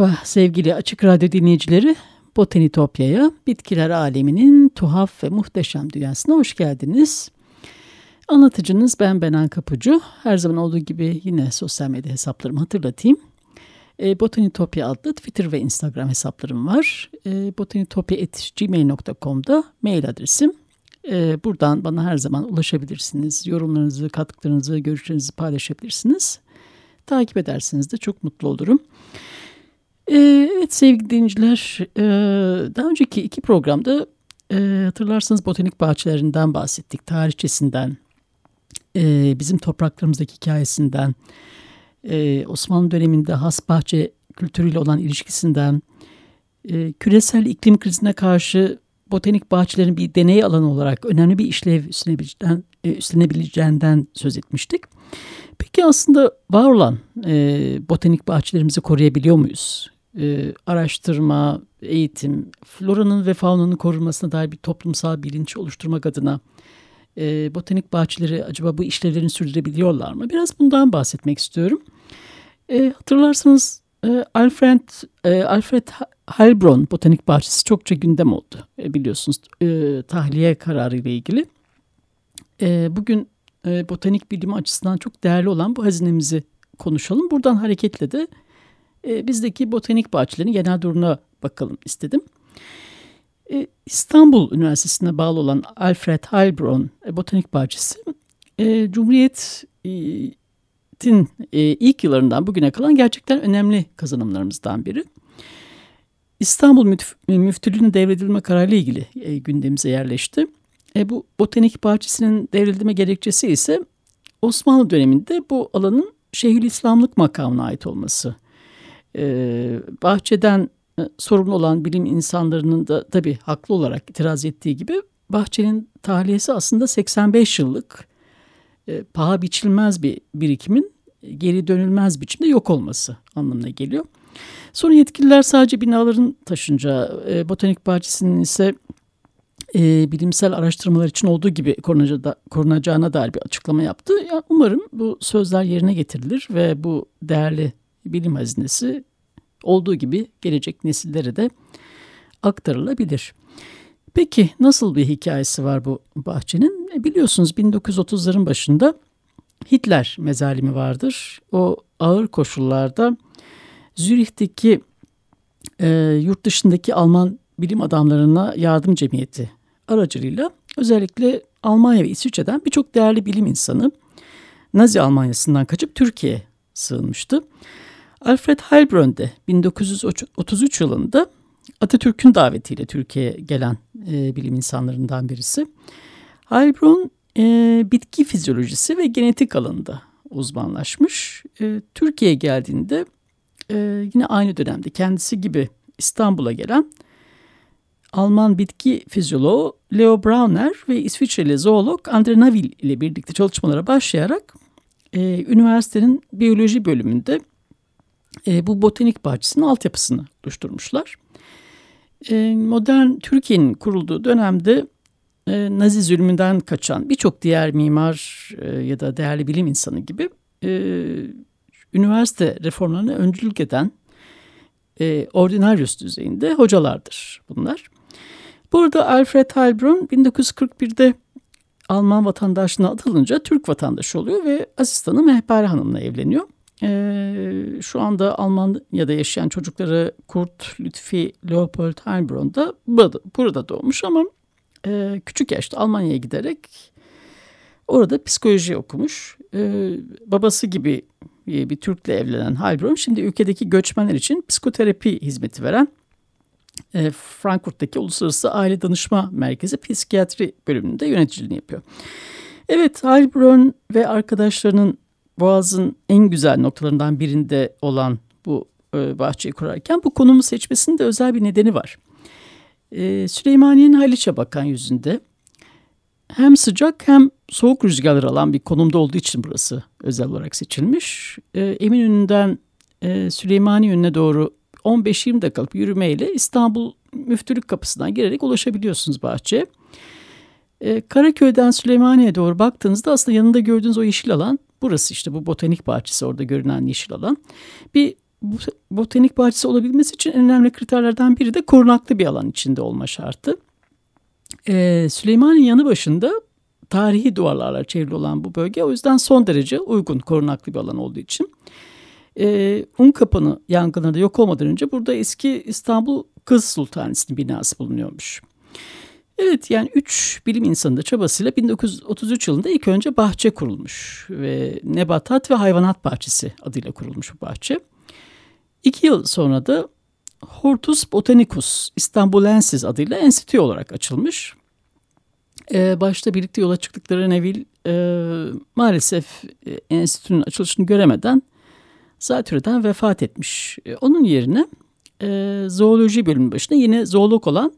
Merhaba sevgili Açık Radyo dinleyicileri. Botanitopya'ya, bitkiler aleminin tuhaf ve muhteşem dünyasına hoş geldiniz. Anlatıcınız ben Benan Kapucu. Her zaman olduğu gibi yine sosyal medya hesaplarımı hatırlatayım. E, Botanitopya adlı Twitter ve Instagram hesaplarım var. E, botanitopya.gmail.com'da mail adresim. E, buradan bana her zaman ulaşabilirsiniz. Yorumlarınızı, katkılarınızı, görüşlerinizi paylaşabilirsiniz. Takip ederseniz de çok mutlu olurum. Ee, evet sevgili dinleyiciler, e, daha önceki iki programda e, hatırlarsanız botanik bahçelerinden bahsettik, tarihçesinden, e, bizim topraklarımızdaki hikayesinden, Osmanlı döneminde has bahçe kültürüyle olan ilişkisinden, küresel iklim krizine karşı botanik bahçelerin bir deney alanı olarak önemli bir işlev üstlenebileceğinden, üstlenebileceğinden söz etmiştik. Peki aslında var olan e, botanik bahçelerimizi koruyabiliyor muyuz? E, araştırma, eğitim, floranın ve faunanın korunmasına dair bir toplumsal bilinç oluşturmak adına e, botanik bahçeleri acaba bu işlevlerini sürdürebiliyorlar mı? Biraz bundan bahsetmek istiyorum. E, hatırlarsanız e, Alfred e, Alfred Heilbronn Botanik Bahçesi çokça gündem oldu. E, biliyorsunuz e, tahliye kararı ile ilgili. E, bugün e, botanik bilimi açısından çok değerli olan bu hazinemizi konuşalım. Buradan hareketle de e, bizdeki botanik bahçelerinin genel durumuna bakalım istedim. E, İstanbul Üniversitesi'ne bağlı olan Alfred Heilbronn e, Botanik Bahçesi, e, Cumhuriyet'in e, ilk yıllarından bugüne kalan gerçekten önemli kazanımlarımızdan biri. İstanbul Müf Müftülüğü'nün devredilme kararıyla ilgili e, gündemimize yerleşti. E, bu botanik bahçesinin devredilme gerekçesi ise Osmanlı döneminde bu alanın Şeyhülislamlık makamına ait olması. E, bahçeden e, sorumlu olan bilim insanlarının da tabii haklı olarak itiraz ettiği gibi bahçenin tahliyesi aslında 85 yıllık e, paha biçilmez bir birikimin geri dönülmez biçimde yok olması anlamına geliyor. Sonra yetkililer sadece binaların taşınca, e, botanik bahçesinin ise e, bilimsel araştırmalar için olduğu gibi korunacağına dair bir açıklama yaptı. Yani umarım bu sözler yerine getirilir ve bu değerli bilim hazinesi olduğu gibi gelecek nesillere de aktarılabilir. Peki nasıl bir hikayesi var bu bahçenin? E, biliyorsunuz 1930'ların başında Hitler mezalimi vardır. O ağır koşullarda Zürih'teki e, yurt dışındaki Alman bilim adamlarına yardım cemiyeti aracılığıyla özellikle Almanya ve İsviçre'den birçok değerli bilim insanı Nazi Almanyası'ndan kaçıp Türkiye'ye sığınmıştı. Alfred Heilbronn de 1933 yılında Atatürk'ün davetiyle Türkiye'ye gelen e, bilim insanlarından birisi. Heilbronn e, bitki fizyolojisi ve genetik alanında uzmanlaşmış. E, Türkiye'ye geldiğinde e, yine aynı dönemde kendisi gibi İstanbul'a gelen Alman bitki fizyoloğu Leo Brauner ve İsviçreli zoolog Andre Navil ile birlikte çalışmalara başlayarak e, üniversitenin biyoloji bölümünde e, bu botanik bahçesinin altyapısını oluşturmuşlar. E, modern Türkiye'nin kurulduğu dönemde e, Nazi zulmünden kaçan birçok diğer mimar e, ya da değerli bilim insanı gibi e, üniversite reformlarına öncülük eden e, ordinaryus düzeyinde hocalardır bunlar. Burada Alfred Heilbronn 1941'de Alman vatandaşlığına atılınca Türk vatandaşı oluyor ve asistanı Mehpare Hanım'la evleniyor. Ee, şu anda Almanya'da yaşayan çocukları Kurt Lütfi Leopold Heilbronn da burada, doğmuş ama e, küçük yaşta Almanya'ya giderek orada psikoloji okumuş. Ee, babası gibi bir Türk'le evlenen Heilbronn şimdi ülkedeki göçmenler için psikoterapi hizmeti veren e, Frankfurt'taki Uluslararası Aile Danışma Merkezi Psikiyatri bölümünde yöneticiliğini yapıyor. Evet Heilbronn ve arkadaşlarının Boğaz'ın en güzel noktalarından birinde olan bu e, bahçeyi kurarken bu konumu seçmesinin de özel bir nedeni var. E, Süleymaniye'nin Haliç'e bakan yüzünde hem sıcak hem soğuk rüzgarlar alan bir konumda olduğu için burası özel olarak seçilmiş. E, Eminönü'nden e, Süleymaniye yönüne doğru 15-20 dakikalık yürümeyle İstanbul Müftülük Kapısı'ndan girerek ulaşabiliyorsunuz bahçeye. E, Karaköy'den Süleymaniye'ye doğru baktığınızda aslında yanında gördüğünüz o yeşil alan burası işte bu botanik bahçesi orada görünen yeşil alan. Bir botanik bahçesi olabilmesi için en önemli kriterlerden biri de korunaklı bir alan içinde olma şartı. Ee, Süleymaniye yanı başında tarihi duvarlarla çevrili olan bu bölge o yüzden son derece uygun korunaklı bir alan olduğu için. Ee, Unkapanı yangınları yok olmadan önce burada eski İstanbul Kız Sultanisi'nin binası bulunuyormuş. Evet yani üç bilim insanı da çabasıyla 1933 yılında ilk önce bahçe kurulmuş ve Nebatat ve Hayvanat Bahçesi adıyla kurulmuş bu bahçe. İki yıl sonra da Hortus Botanicus İstanbulensis adıyla enstitü olarak açılmış. Ee, başta birlikte yola çıktıkları Neville e, maalesef e, enstitünün açılışını göremeden zatürreden vefat etmiş. E, onun yerine e, zooloji bölümü başına yine zoolog olan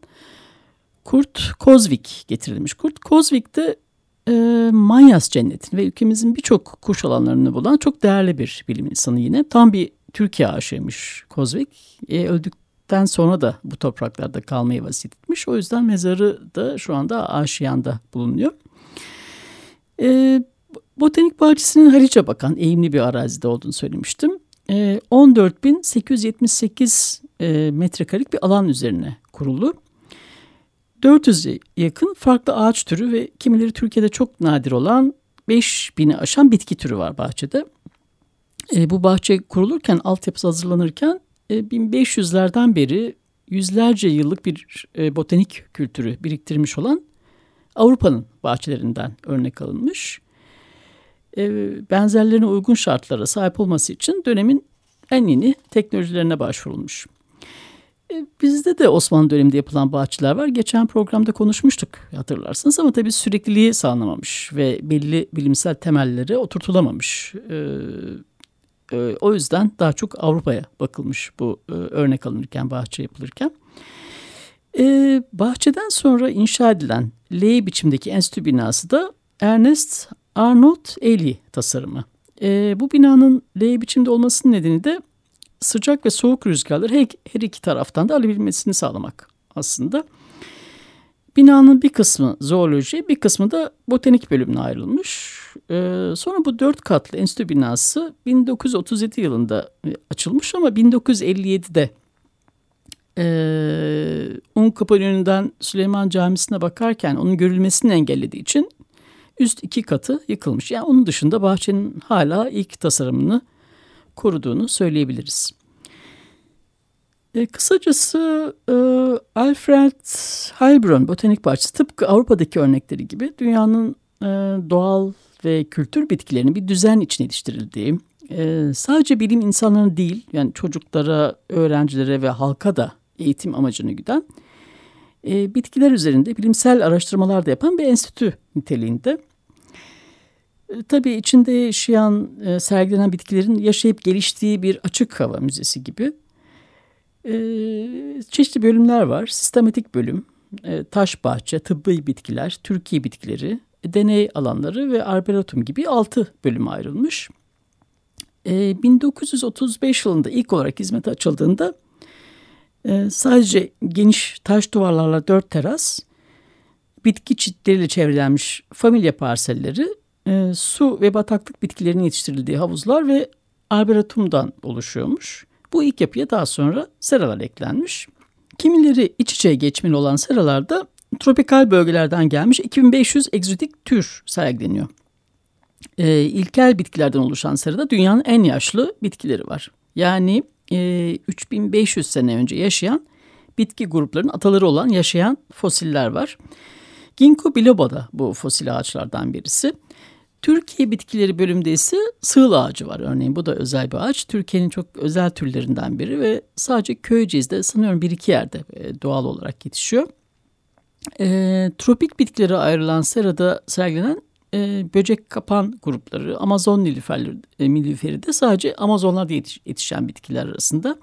Kurt Kozvik getirilmiş. Kurt Kozvik de e, Manyas cennetin ve ülkemizin birçok kuş alanlarını bulan çok değerli bir bilim insanı yine. Tam bir Türkiye aşığıymış Kozvik. E, öldükten sonra da bu topraklarda kalmayı vasiyet etmiş. O yüzden mezarı da şu anda Aşiyan'da bulunuyor. E, Botanik bahçesinin Haliç'e bakan eğimli bir arazide olduğunu söylemiştim. E, 14.878 e, metrekarelik bir alan üzerine kurulu. 400'e yakın farklı ağaç türü ve kimileri Türkiye'de çok nadir olan 5000'i aşan bitki türü var bahçede. E, bu bahçe kurulurken, altyapısı hazırlanırken e, 1500'lerden beri yüzlerce yıllık bir e, botanik kültürü biriktirmiş olan Avrupa'nın bahçelerinden örnek alınmış. Benzerlerine uygun şartlara sahip olması için dönemin en yeni teknolojilerine başvurulmuş. Bizde de Osmanlı döneminde yapılan bahçeler var. Geçen programda konuşmuştuk hatırlarsınız ama tabii sürekliliği sağlanamamış ve belli bilimsel temelleri oturtulamamış. O yüzden daha çok Avrupa'ya bakılmış bu örnek alınırken, bahçe yapılırken. Bahçeden sonra inşa edilen L biçimdeki enstitü binası da Ernest Arnold Ely tasarımı. E, bu binanın L biçimde olmasının nedeni de sıcak ve soğuk rüzgarları her, her iki taraftan da alabilmesini sağlamak aslında. Binanın bir kısmı zooloji, bir kısmı da botanik bölümüne ayrılmış. Ee, sonra bu dört katlı enstitü binası 1937 yılında e, açılmış ama 1957'de e, Unkapan önünden Süleyman Camisi'ne bakarken onun görülmesini engellediği için üst iki katı yıkılmış. Yani onun dışında bahçenin hala ilk tasarımını koruduğunu söyleyebiliriz. E, kısacası e, Alfred Heilbronn Botanik Bahçesi tıpkı Avrupa'daki örnekleri gibi dünyanın e, doğal ve kültür bitkilerinin bir düzen içine yetiştirildiği, e, sadece bilim insanlarına değil yani çocuklara, öğrencilere ve halka da eğitim amacını güden e, bitkiler üzerinde bilimsel araştırmalar da yapan bir enstitü niteliğinde. E, tabii içinde yaşayan, e, sergilenen bitkilerin yaşayıp geliştiği bir açık hava müzesi gibi. E, çeşitli bölümler var. Sistematik bölüm, taş bahçe, tıbbi bitkiler, Türkiye bitkileri, deney alanları ve arboretum gibi altı bölüme ayrılmış. E, 1935 yılında ilk olarak hizmete açıldığında sadece geniş taş duvarlarla dört teras, bitki çitleriyle çevrelenmiş familya parselleri e, su ve bataklık bitkilerinin yetiştirildiği havuzlar ve arboretumdan oluşuyormuş. Bu ilk yapıya daha sonra seralar eklenmiş. Kimileri iç içe geçmeli olan seralarda tropikal bölgelerden gelmiş 2500 egzotik tür sergileniyor. E, ilkel bitkilerden oluşan serada dünyanın en yaşlı bitkileri var. Yani e, 3500 sene önce yaşayan bitki gruplarının ataları olan yaşayan fosiller var. Ginkgo biloba da bu fosil ağaçlardan birisi. Türkiye bitkileri bölümünde ise sığıl ağacı var örneğin. Bu da özel bir ağaç. Türkiye'nin çok özel türlerinden biri ve sadece Köyceğiz'de sanıyorum bir iki yerde e, doğal olarak yetişiyor. E, tropik bitkilere ayrılan serada sergilenen e, böcek kapan grupları, Amazon nilüferleri, e, nilüferi de sadece Amazonlarda yetiş, yetişen bitkiler arasında.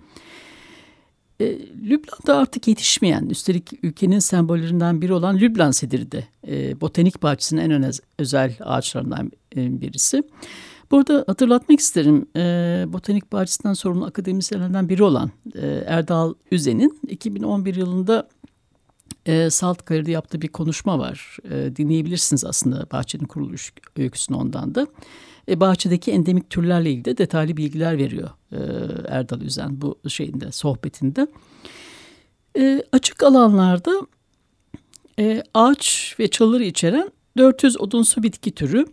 E, Lübnan'da artık yetişmeyen, üstelik ülkenin sembollerinden biri olan Lübnan sediri de e, botanik bahçesinin en öne, özel ağaçlarından e, birisi. Burada hatırlatmak isterim e, botanik bahçesinden sorumlu akademisyenlerden biri olan e, Erdal Üzen'in 2011 yılında e, Salt Kayır'da yaptığı bir konuşma var. E, dinleyebilirsiniz aslında bahçenin kuruluş öyküsünü ondan da. E, bahçedeki endemik türlerle ilgili de detaylı bilgiler veriyor e, Erdal Üzen bu şeyinde sohbetinde. E, açık alanlarda e, ağaç ve çalıları içeren 400 odunsu bitki türü,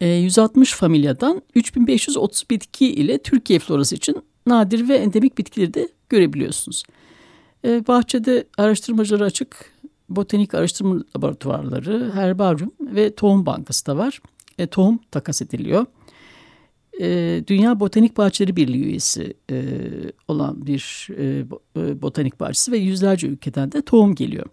e, 160 familyadan 3530 bitki ile Türkiye florası için nadir ve endemik bitkileri de görebiliyorsunuz. E, bahçede araştırmacılara açık botanik araştırma laboratuvarları, herbaryum ve tohum bankası da var. E, tohum takas ediliyor. E, Dünya Botanik Bahçeleri Birliği üyesi e, olan bir e, e, botanik bahçesi ve yüzlerce ülkeden de tohum geliyor.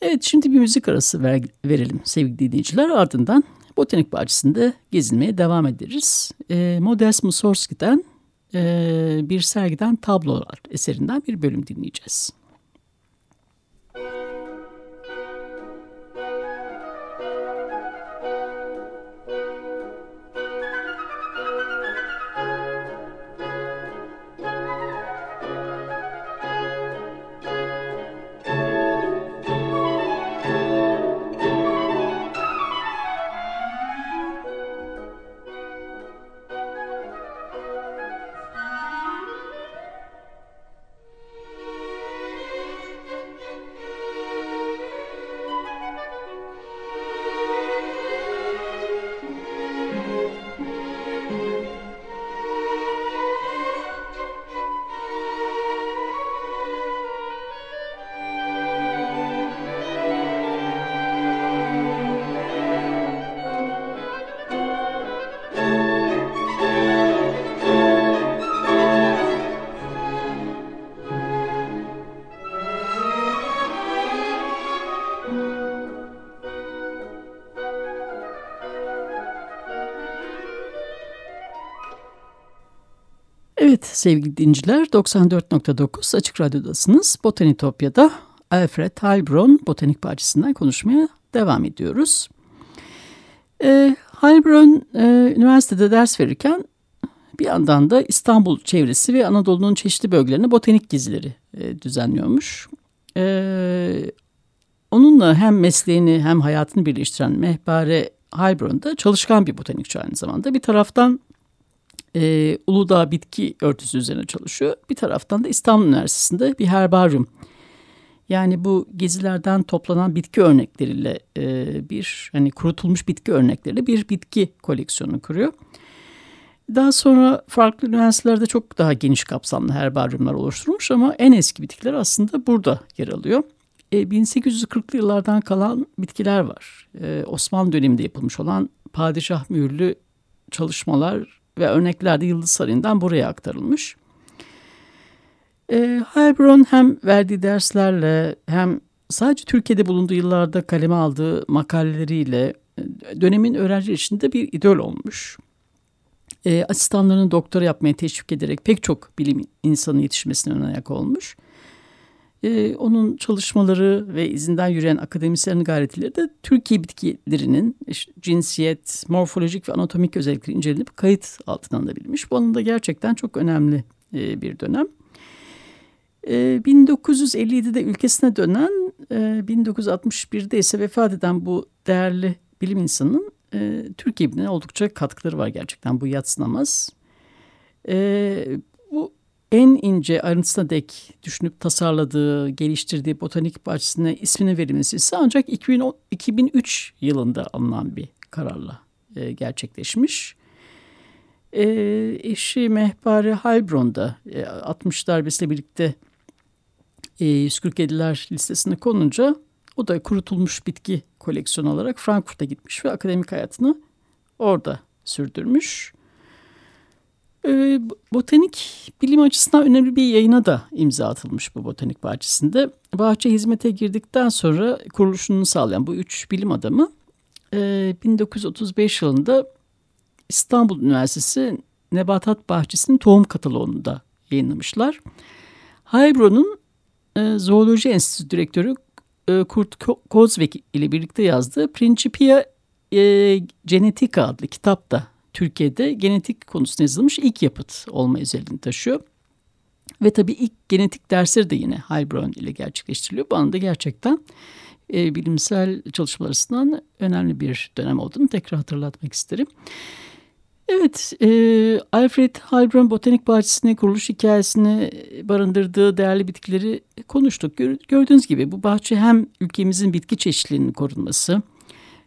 Evet şimdi bir müzik arası ver, verelim sevgili dinleyiciler. Ardından botanik bahçesinde gezinmeye devam ederiz. E, Modest Mussorgsky'den e, bir sergiden tablolar eserinden bir bölüm dinleyeceğiz. Evet sevgili dinciler 94.9 Açık Radyo'dasınız. Botanitopya'da Alfred Heilbronn Botanik Bahçesi'nden konuşmaya devam ediyoruz. E, Heilbronn e, üniversitede ders verirken bir yandan da İstanbul çevresi ve Anadolu'nun çeşitli bölgelerine botanik gezileri e, düzenliyormuş. E, onunla hem mesleğini hem hayatını birleştiren Mehpare Heilbronn da çalışkan bir botanikçi aynı zamanda. Bir taraftan e, Uludağ bitki örtüsü üzerine çalışıyor. Bir taraftan da İstanbul Üniversitesi'nde bir herbaryum. Yani bu gezilerden toplanan bitki örnekleriyle e, bir hani kurutulmuş bitki örnekleriyle bir bitki koleksiyonu kuruyor. Daha sonra farklı üniversitelerde çok daha geniş kapsamlı herbaryumlar oluşturmuş ama en eski bitkiler aslında burada yer alıyor. E, 1840'lı yıllardan kalan bitkiler var. E, Osmanlı döneminde yapılmış olan padişah mühürlü çalışmalar ve örnekler de Yıldız Sarayı'ndan buraya aktarılmış. E, Heilbronn hem verdiği derslerle hem sadece Türkiye'de bulunduğu yıllarda kaleme aldığı makaleleriyle e, dönemin öğrenciler içinde bir idol olmuş. E, asistanlarını doktora yapmaya teşvik ederek pek çok bilim insanı yetişmesine ön ayak olmuş. Ee, onun çalışmaları ve izinden yürüyen akademisyenlerin gayretleri de Türkiye bitkilerinin işte, cinsiyet, morfolojik ve anatomik özellikleri incelenip kayıt altına alınabilmiş. Bu anlamda gerçekten çok önemli e, bir dönem. E, 1957'de ülkesine dönen, e, 1961'de ise vefat eden bu değerli bilim insanının e, Türkiye oldukça katkıları var gerçekten bu yatsınamaz. E, en ince ayrıntısına dek düşünüp tasarladığı, geliştirdiği botanik bahçesine isminin verilmesi ise ancak 2010, 2003 yılında alınan bir kararla e, gerçekleşmiş. E, eşi Mehpare Heilbronn da e, 60 darbesiyle birlikte e, 147'ler listesine konunca o da kurutulmuş bitki koleksiyon olarak Frankfurt'a gitmiş ve akademik hayatını orada sürdürmüş. E, botanik bilim açısından önemli bir yayına da imza atılmış bu botanik bahçesinde. Bahçe hizmete girdikten sonra kuruluşunu sağlayan bu üç bilim adamı e, 1935 yılında İstanbul Üniversitesi Nebatat Bahçesi'nin tohum kataloğunu da yayınlamışlar. Haybro'nun e, Zooloji Enstitüsü Direktörü e, Kurt Kozvek ile birlikte yazdığı Principia e, Genetica adlı kitap da Türkiye'de genetik konusunda yazılmış ilk yapıt olma özelliğini taşıyor. Ve tabii ilk genetik dersleri de yine Heilbronn ile gerçekleştiriliyor. Bu anda gerçekten e, bilimsel çalışmalar açısından önemli bir dönem olduğunu tekrar hatırlatmak isterim. Evet, e, Alfred Heilbronn Botanik Bahçesi'nin kuruluş hikayesini barındırdığı değerli bitkileri konuştuk. Gördüğünüz gibi bu bahçe hem ülkemizin bitki çeşitliliğinin korunması,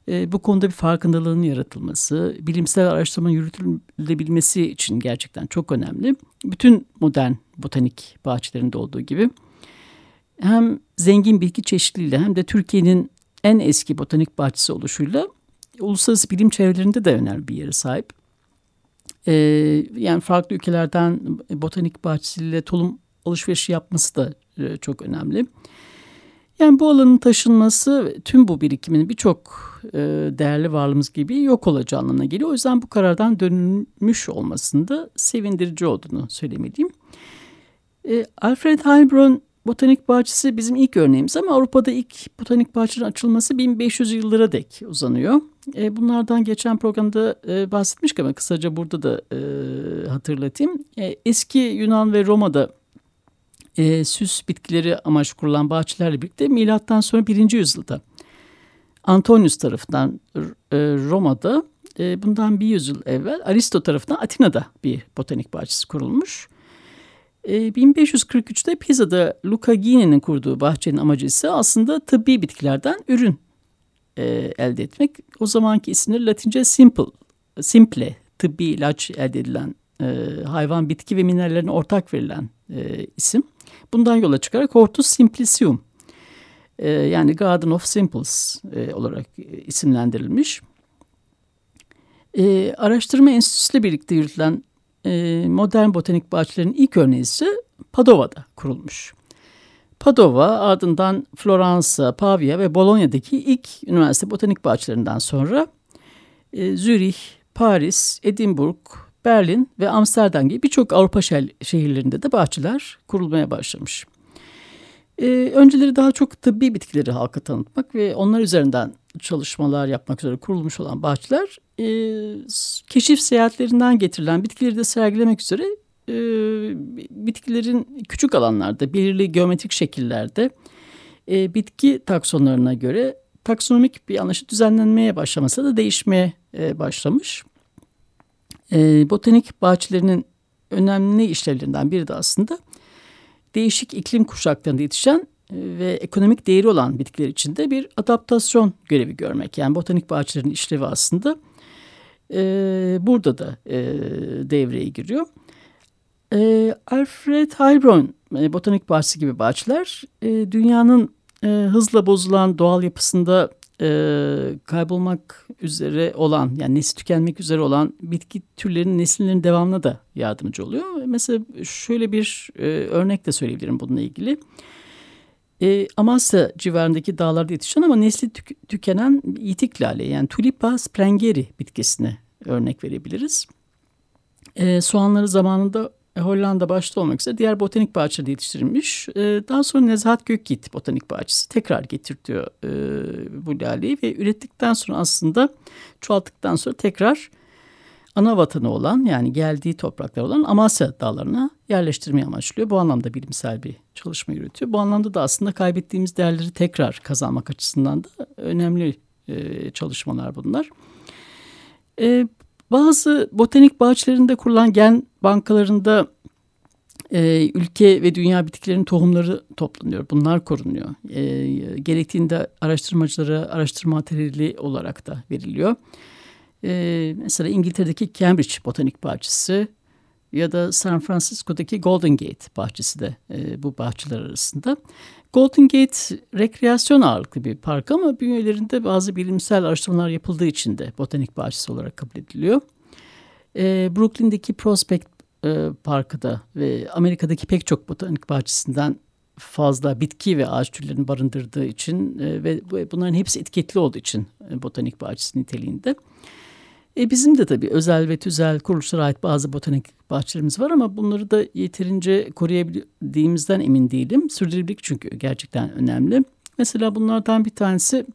e, bu konuda bir farkındalığın yaratılması, bilimsel araştırma yürütülebilmesi için gerçekten çok önemli. Bütün modern botanik bahçelerinde olduğu gibi hem zengin bitki çeşitliliğiyle hem de Türkiye'nin en eski botanik bahçesi oluşuyla uluslararası bilim çevrelerinde de önemli bir yere sahip. Ee, yani farklı ülkelerden botanik bahçesiyle tohum alışverişi yapması da e, çok önemli. Yani bu alanın taşınması tüm bu birikimin birçok e, değerli varlığımız gibi yok olacağı anlamına geliyor. O yüzden bu karardan dönülmüş olmasında sevindirici olduğunu söylemeliyim. E, Alfred Heilbronn Botanik Bahçesi bizim ilk örneğimiz ama Avrupa'da ilk botanik bahçenin açılması 1500 yıllara dek uzanıyor. E, bunlardan geçen programda e, bahsetmiştik ama kısaca burada da e, hatırlatayım. E, eski Yunan ve Roma'da e, süs bitkileri amaç kurulan bahçelerle birlikte milattan sonra 1. yüzyılda Antonius tarafından e, Roma'da e, bundan bir yüzyıl evvel Aristo tarafından Atina'da bir botanik bahçesi kurulmuş. E, 1543'te Pisa'da Luca Ghini'nin kurduğu bahçenin amacı ise aslında tıbbi bitkilerden ürün e, elde etmek. O zamanki isimleri Latince simple, simple tıbbi ilaç elde edilen e, hayvan, bitki ve minerallerine ortak verilen e, isim. Bundan yola çıkarak Hortus Simplicium e, yani Garden of Simples e, olarak isimlendirilmiş. E, araştırma enstitüsüyle birlikte yürütülen e, modern botanik bahçelerinin ilk örneği ise Padova'da kurulmuş. Padova ardından Floransa, Pavia ve Bologna'daki ilk üniversite botanik bahçelerinden sonra e, Zürih, Paris, Edinburgh, Berlin ve Amsterdam gibi birçok Avrupa şehirlerinde de bahçeler kurulmaya başlamış. Ee, önceleri daha çok tıbbi bitkileri halka tanıtmak ve onlar üzerinden çalışmalar yapmak üzere kurulmuş olan bahçeler e, keşif seyahatlerinden getirilen bitkileri de sergilemek üzere e, bitkilerin küçük alanlarda belirli geometrik şekillerde e, bitki taksonlarına göre taksonomik bir anlaşı düzenlenmeye başlamasa da değişmeye e, başlamış. E, botanik bahçelerinin önemli işlevlerinden biri de aslında değişik iklim kuşaklarında yetişen e, ve ekonomik değeri olan bitkiler için de bir adaptasyon görevi görmek. Yani botanik bahçelerin işlevi aslında e, burada da e, devreye giriyor. E, Alfred Heilbronn e, botanik bahçesi gibi bahçeler e, dünyanın e, hızla bozulan doğal yapısında e, kaybolmak üzere olan yani nesli tükenmek üzere olan bitki türlerinin nesillerinin devamına da yardımcı oluyor. Mesela şöyle bir e, örnek de söyleyebilirim bununla ilgili. E, Amasya civarındaki dağlarda yetişen ama nesli tük tükenen itik lale yani Tulipa sprengeri bitkisine örnek verebiliriz. E, soğanları zamanında Hollanda başta olmak üzere diğer botanik bahçede yetiştirilmiş. E, daha sonra Nezahat Gökgit Botanik Bahçesi tekrar getirtiyor e, bu laleyi ve ürettikten sonra aslında çoğalttıktan sonra tekrar ana vatanı olan yani geldiği topraklar olan Amasya dağlarına yerleştirmeyi amaçlıyor. Bu anlamda bilimsel bir çalışma yürütüyor. Bu anlamda da aslında kaybettiğimiz değerleri tekrar kazanmak açısından da önemli çalışmalar bunlar. Bazı botanik bahçelerinde kurulan gen bankalarında e, ülke ve dünya bitkilerinin tohumları toplanıyor. Bunlar korunuyor. E, gerektiğinde araştırmacılara araştırma materyali olarak da veriliyor. E, mesela İngiltere'deki Cambridge Botanik Bahçesi ya da San Francisco'daki Golden Gate bahçesi de e, bu bahçeler arasında. Golden Gate rekreasyon ağırlıklı bir park ama bünyelerinde bazı bilimsel araştırmalar yapıldığı için de botanik bahçesi olarak kabul ediliyor. E, Brooklyn'deki Prospect e, Parkı da ve Amerika'daki pek çok botanik bahçesinden fazla bitki ve ağaç türlerini barındırdığı için e, ve bunların hepsi etiketli olduğu için e, botanik bahçesi niteliğinde. E bizim de tabii özel ve tüzel kuruluşlara ait bazı botanik bahçelerimiz var ama bunları da yeterince koruyabildiğimizden emin değilim. Sürdürülebilirlik çünkü gerçekten önemli. Mesela bunlardan bir tanesi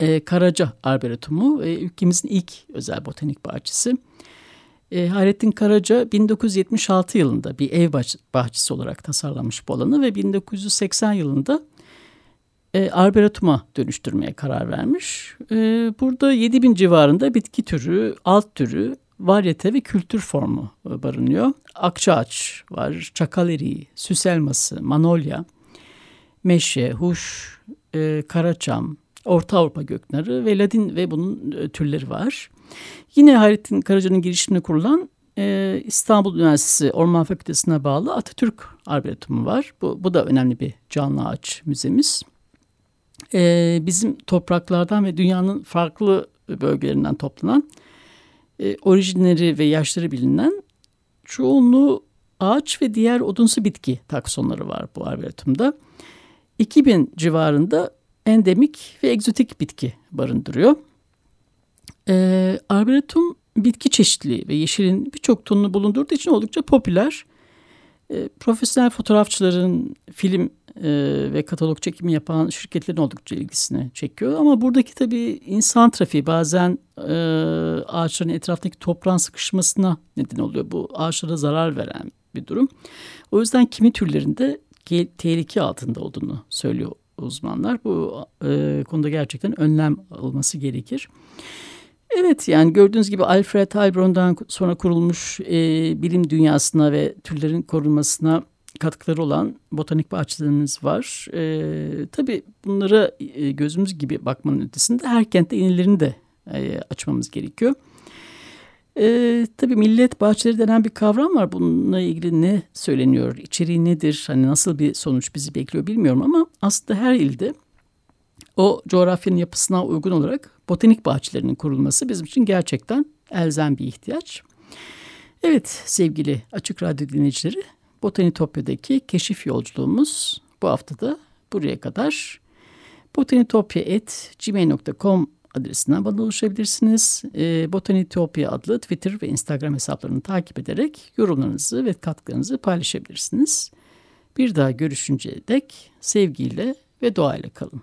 e, Karaca Arboretumu, e, ülkemizin ilk özel botanik bahçesi. E, Hayrettin Karaca 1976 yılında bir ev bahçesi olarak tasarlamış bu alanı ve 1980 yılında e, arboretuma dönüştürmeye karar vermiş. E, burada 7000 civarında bitki türü, alt türü, varyete ve kültür formu e, barınıyor. Akçaağaç var, çakal eriği, süs elması, manolya, meşe, huş, e, karaçam, Orta Avrupa göknarı ve Ladin ve bunun e, türleri var. Yine Hayrettin Karaca'nın girişimine kurulan e, İstanbul Üniversitesi Orman Fakültesi'ne bağlı Atatürk Arboretumu var. Bu, bu da önemli bir canlı ağaç müzemiz. E, bizim topraklardan ve dünyanın farklı bölgelerinden toplanan e, orijinleri ve yaşları bilinen çoğunluğu ağaç ve diğer odunsu bitki taksonları var bu arboretumda. 2000 civarında endemik ve egzotik bitki barındırıyor. E, arboretum bitki çeşitliliği ve yeşilin birçok tonunu bulundurduğu için oldukça popüler. E, profesyonel fotoğrafçıların film e, ve katalog çekimi yapan şirketlerin oldukça ilgisini çekiyor. Ama buradaki tabii insan trafiği bazen e, ağaçların etrafındaki toprağın sıkışmasına neden oluyor. Bu ağaçlara zarar veren bir durum. O yüzden kimi türlerinde tehlike altında olduğunu söylüyor uzmanlar. Bu e, konuda gerçekten önlem alınması gerekir. Evet yani gördüğünüz gibi Alfred Heilbronn'dan sonra kurulmuş e, bilim dünyasına ve türlerin korunmasına katkıları olan botanik bahçelerimiz var. E, tabii bunlara e, gözümüz gibi bakmanın ötesinde her kentte yenilerini de e, açmamız gerekiyor. E, tabii millet bahçeleri denen bir kavram var. Bununla ilgili ne söyleniyor, içeriği nedir, hani nasıl bir sonuç bizi bekliyor bilmiyorum ama aslında her ilde o coğrafyanın yapısına uygun olarak botanik bahçelerinin kurulması bizim için gerçekten elzem bir ihtiyaç. Evet sevgili Açık Radyo dinleyicileri Botanitopya'daki keşif yolculuğumuz bu haftada buraya kadar. botanitopya.gmail.com adresinden bana ulaşabilirsiniz. E, Botanitopya adlı Twitter ve Instagram hesaplarını takip ederek yorumlarınızı ve katkılarınızı paylaşabilirsiniz. Bir daha görüşünceye dek sevgiyle ve doğayla kalın.